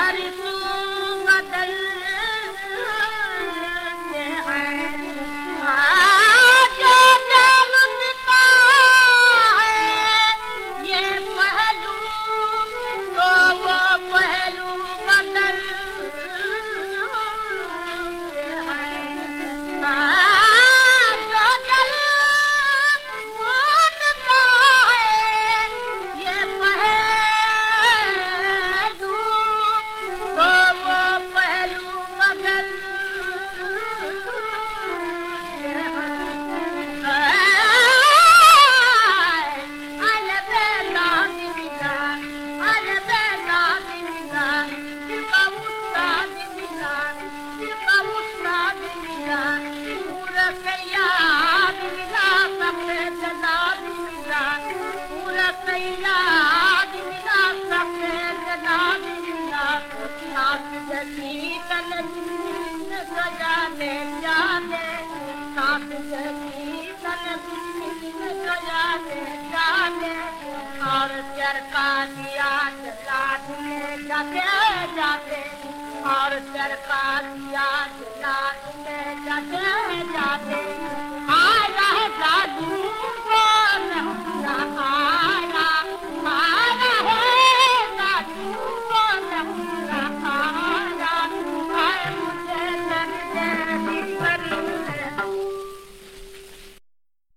हरि सजा ने सी न جاتے جاتے